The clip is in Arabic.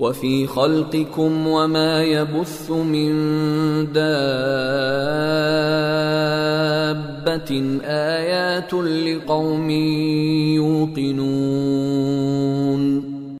وفي خلقكم وما يبث من دابة. آيات لقوم يوقنون.